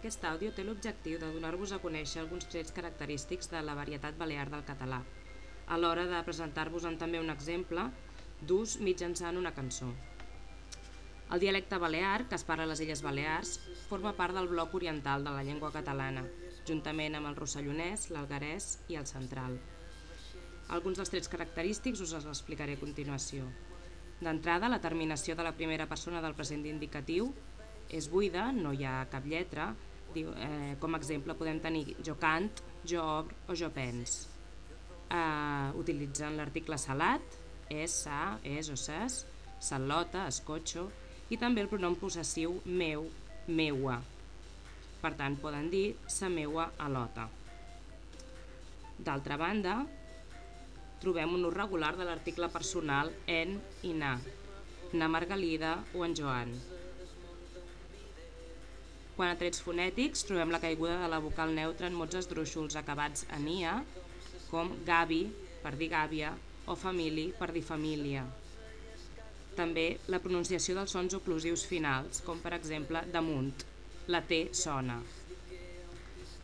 Aquest àudio té l'objectiu de donar-vos a conèixer alguns trets característics de la varietat balear del català, a l'hora de presentar-vos-en també un exemple d'ús mitjançant una cançó. El dialecte balear, que es parla a les Illes Balears, forma part del bloc oriental de la llengua catalana, juntament amb el rossellonès, l'algarès i el central. Alguns dels trets característics us els explicaré a continuació. D'entrada, la terminació de la primera persona del present indicatiu és buida, no hi ha cap lletra. Eh, com a exemple podem tenir jo cant, jo obro o jo pens. Eh, utilitzant l'article salat, és, sa, és o ses, salota, escotxo, i també el pronom possessiu meu, meua. Per tant, poden dir sa meua alota. D'altra banda, trobem un ús regular de l'article personal en i na, na Margalida o en Joan. Quan a trets fonètics trobem la caiguda de la vocal neutra en mots esdrúixols acabats en ia, com Gavi, per dir gàbia, o famili, per dir família. També la pronunciació dels sons oclusius finals, com per exemple damunt, la T sona.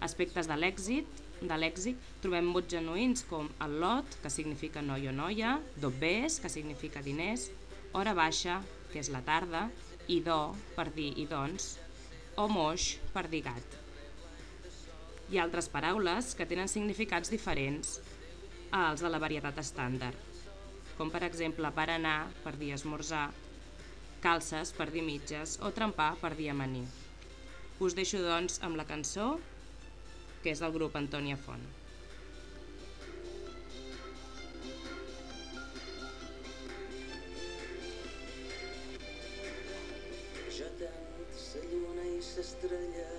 Aspectes de l'èxit, de lèxic trobem mots genuïns com el lot, que significa noi o noia, dobbers, que significa diners, hora baixa, que és la tarda, i do, per dir i doncs, o moix, per dir gat. Hi ha altres paraules que tenen significats diferents als de la varietat estàndard, com per exemple per anar, per dir esmorzar, calces per dir mitges o trempar per dir amanir. Us deixo doncs amb la cançó, que és del grup Antònia Font. S'estrella,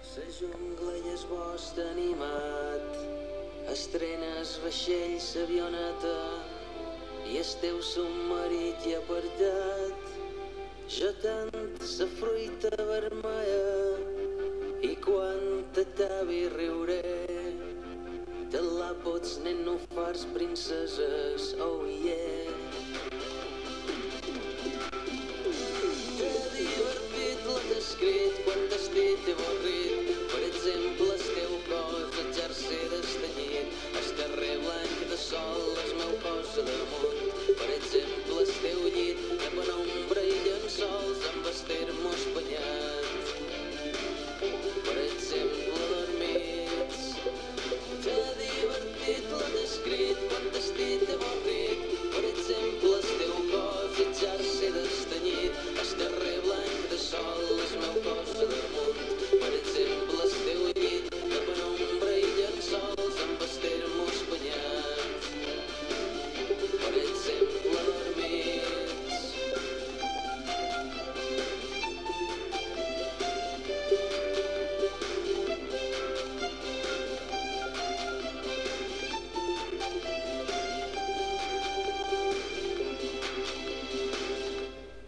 sa jungla i es bosc animat, estrenes vaixell s'avioneta i el teu submarit i apartat. Jo tant sa fruita vermella i quan t'acabi riuré te la pots nenufars princeses, oh yeah. দেবো